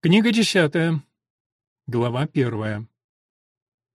Книга десятая. Глава первая.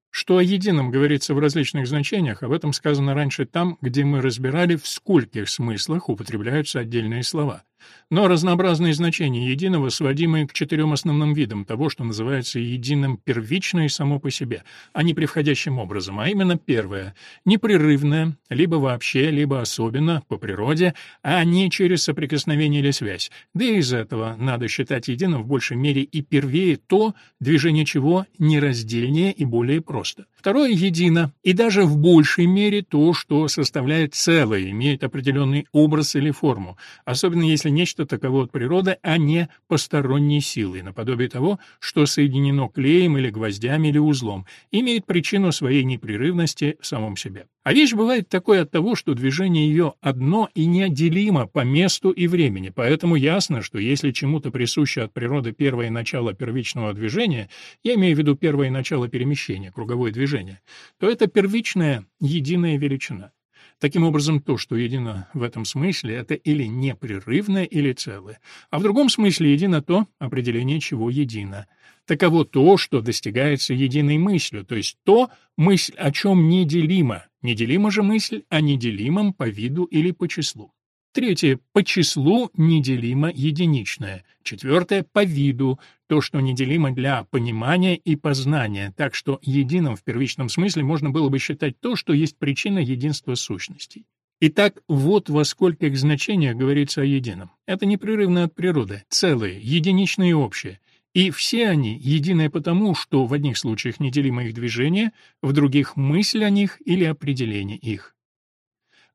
Что о едином говорится в различных значениях, об этом сказано раньше там, где мы разбирали, в скольких смыслах употребляются отдельные слова. Но разнообразные значения единого, сводимые к четырем основным видам того, что называется единым первично и само по себе, а не превходящим образом, а именно первое — непрерывное, либо вообще, либо особенно, по природе, а не через соприкосновение или связь. Да и из этого надо считать единым в большей мере и первее то, движение чего нераздельнее и более просто. Второе — едино, и даже в большей мере то, что составляет целое, имеет определенный образ или форму, особенно если нечто таково от природы, а не посторонней силы, наподобие того, что соединено клеем или гвоздями или узлом, имеет причину своей непрерывности в самом себе. А вещь бывает такой от того, что движение ее одно и неотделимо по месту и времени, поэтому ясно, что если чему-то присуще от природы первое начало первичного движения, я имею в виду первое начало перемещения, круговое движение, то это первичная единая величина. Таким образом, то, что едино в этом смысле, это или непрерывное, или целое, а в другом смысле едино то, определение чего едино. Таково то, что достигается единой мыслью, то есть то, мысль о чем неделима, неделима же мысль о неделимом по виду или по числу. Третье — по числу неделимо единичное. Четвертое — по виду, то, что неделимо для понимания и познания, так что единым в первичном смысле можно было бы считать то, что есть причина единства сущностей. Итак, вот во скольких значениях говорится о едином. Это непрерывно от природы, целое, единичное и общее. И все они единое потому, что в одних случаях неделимо их движение, в других — мысль о них или определение их.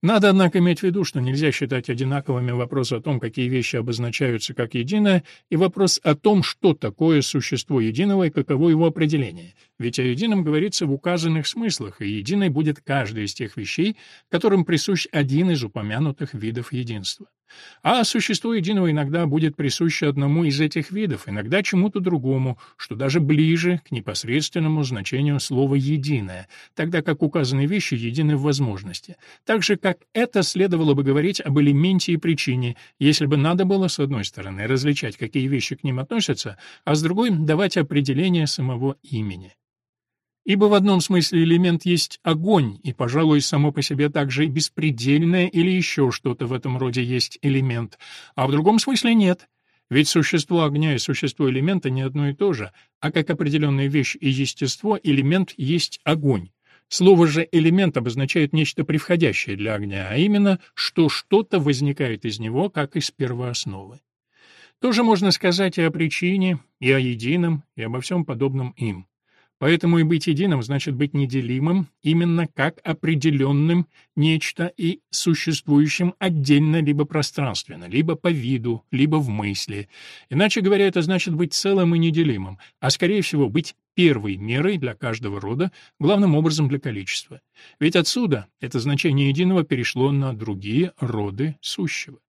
Надо, однако, иметь в виду, что нельзя считать одинаковыми вопрос о том, какие вещи обозначаются как единое, и вопрос о том, что такое существо единого и каково его определение. Ведь о едином говорится в указанных смыслах, и единой будет каждая из тех вещей, которым присущ один из упомянутых видов единства. А существо единого иногда будет присуще одному из этих видов, иногда чему-то другому, что даже ближе к непосредственному значению слова «единое», тогда как указанные вещи едины в возможности. Так же, как это следовало бы говорить об элементе и причине, если бы надо было, с одной стороны, различать, какие вещи к ним относятся, а с другой — давать определение самого имени. Ибо в одном смысле элемент есть огонь, и, пожалуй, само по себе также беспредельное или еще что-то в этом роде есть элемент, а в другом смысле нет. Ведь существо огня и существо элемента не одно и то же, а как определенная вещь и естество, элемент есть огонь. Слово же «элемент» обозначает нечто превходящее для огня, а именно, что что-то возникает из него, как из первоосновы. Тоже можно сказать и о причине, и о едином, и обо всем подобном им. Поэтому и быть единым значит быть неделимым именно как определенным нечто и существующим отдельно либо пространственно, либо по виду, либо в мысли. Иначе говоря, это значит быть целым и неделимым, а скорее всего быть первой мерой для каждого рода, главным образом для количества. Ведь отсюда это значение единого перешло на другие роды сущего.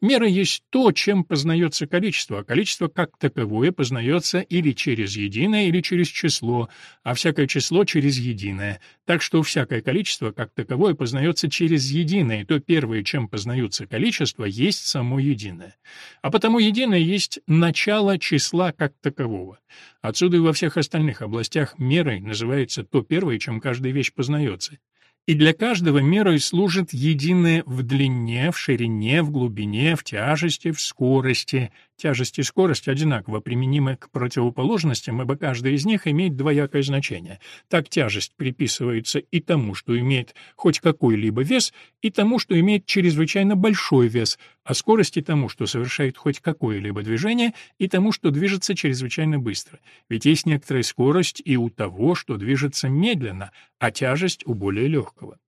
Мера есть то, чем познается количество, а количество как таковое познается или через единое, или через число, а всякое число через единое. Так что всякое количество как таковое познается через единое, то первое, чем познаются количество, есть само единое. А потому единое есть начало числа как такового. Отсюда и во всех остальных областях мерой называется то первое, чем каждая вещь познается и для каждого мерой служит единое в длине, в ширине, в глубине, в тяжести, в скорости, Тяжесть и скорость одинаково применимы к противоположностям, ибо каждая из них имеет двоякое значение. Так тяжесть приписывается и тому, что имеет хоть какой-либо вес, и тому, что имеет чрезвычайно большой вес, а скорость и тому, что совершает хоть какое-либо движение, и тому, что движется чрезвычайно быстро. Ведь есть некоторая скорость и у того, что движется медленно, а тяжесть у более легкого.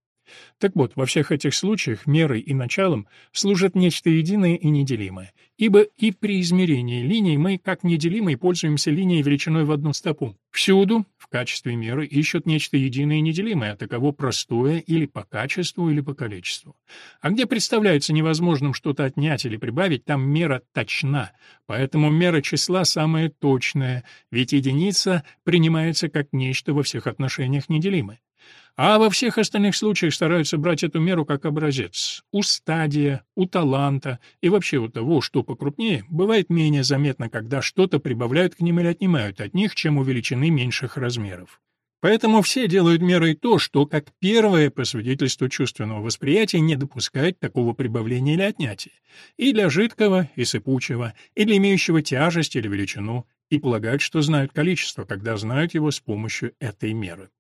Так вот, во всех этих случаях мерой и началом служат нечто единое и неделимое, ибо и при измерении линий мы, как неделимые, пользуемся линией величиной в одну стопу. Всюду, в качестве меры, ищут нечто единое и неделимое, а таково простое или по качеству, или по количеству. А где представляется невозможным что-то отнять или прибавить, там мера точна, поэтому мера числа самая точная, ведь единица принимается как нечто во всех отношениях неделимое. А во всех остальных случаях стараются брать эту меру как образец. У стадия, у таланта и вообще у того, что покрупнее, бывает менее заметно, когда что-то прибавляют к ним или отнимают от них, чем у величины меньших размеров. Поэтому все делают мерой то, что, как первое по свидетельству чувственного восприятия, не допускает такого прибавления или отнятия. И для жидкого, и сыпучего, и для имеющего тяжесть или величину, и полагают, что знают количество, когда знают его с помощью этой меры.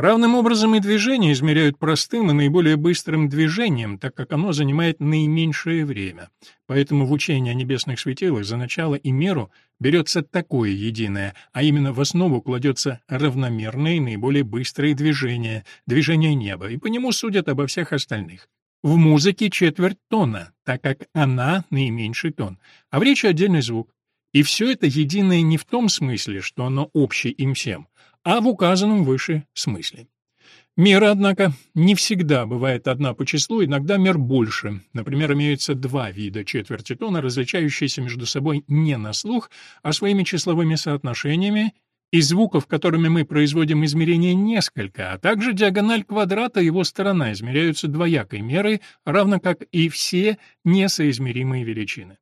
Равным образом и движение измеряют простым и наиболее быстрым движением, так как оно занимает наименьшее время. Поэтому в учении о небесных светилах за начало и меру берется такое единое, а именно в основу кладется равномерное и наиболее быстрое движение, движение неба, и по нему судят обо всех остальных. В музыке четверть тона, так как она наименьший тон, а в речи отдельный звук. И все это единое не в том смысле, что оно общее им всем, а в указанном выше смысле. Мера, однако, не всегда бывает одна по числу, иногда мер больше. Например, имеются два вида четверти тона, различающиеся между собой не на слух, а своими числовыми соотношениями, и звуков, которыми мы производим измерения, несколько, а также диагональ квадрата и его сторона измеряются двоякой мерой, равно как и все несоизмеримые величины.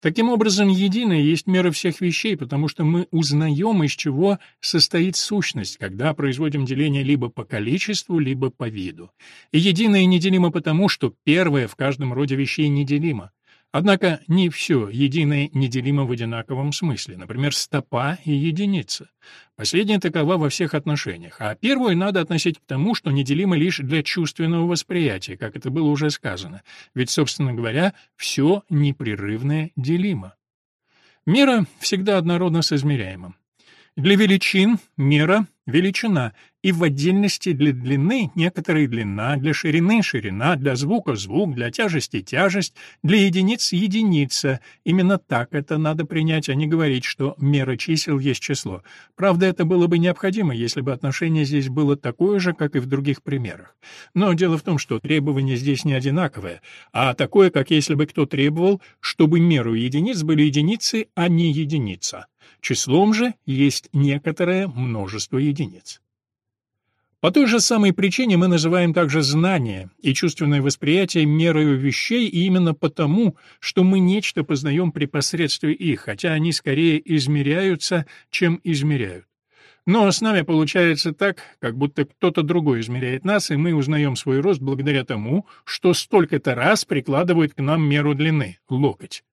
Таким образом, единое есть мера всех вещей, потому что мы узнаем, из чего состоит сущность, когда производим деление либо по количеству, либо по виду. И единое неделимо потому, что первое в каждом роде вещей неделимо. Однако не все единое неделимо в одинаковом смысле, например, стопа и единица. Последняя такова во всех отношениях, а первую надо относить к тому, что неделимо лишь для чувственного восприятия, как это было уже сказано, ведь, собственно говоря, все непрерывное делимо. Мера всегда однородна с измеряемым. Для величин мера — величина, и в отдельности для длины некоторая длина, для ширины — ширина, для звука — звук, для тяжести — тяжесть, для единиц — единица. Именно так это надо принять, а не говорить, что мера чисел есть число. Правда, это было бы необходимо, если бы отношение здесь было такое же, как и в других примерах. Но дело в том, что требование здесь не одинаковое, а такое, как если бы кто требовал, чтобы меру единиц были единицы, а не единица. Числом же есть некоторое множество единиц. По той же самой причине мы называем также знание и чувственное восприятие мерою вещей именно потому, что мы нечто познаем при посредстве их, хотя они скорее измеряются, чем измеряют. Но с нами получается так, как будто кто-то другой измеряет нас, и мы узнаем свой рост благодаря тому, что столько-то раз прикладывают к нам меру длины — локоть.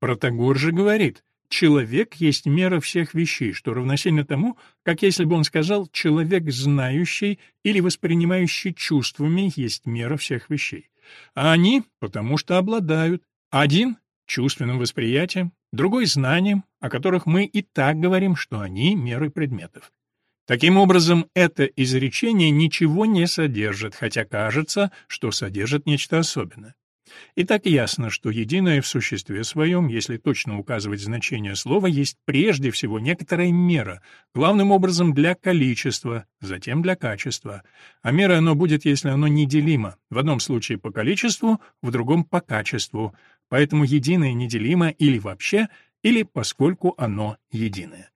Протагор же говорит, Человек есть мера всех вещей, что равносильно тому, как если бы он сказал «человек знающий» или «воспринимающий чувствами» есть мера всех вещей. А они потому что обладают. Один — чувственным восприятием, другой — знанием, о которых мы и так говорим, что они — меры предметов. Таким образом, это изречение ничего не содержит, хотя кажется, что содержит нечто особенное. И так ясно, что единое в существе своем, если точно указывать значение слова, есть прежде всего некоторая мера, главным образом для количества, затем для качества. А мера оно будет, если оно неделимо, в одном случае по количеству, в другом по качеству. Поэтому единое неделимо или вообще, или поскольку оно единое.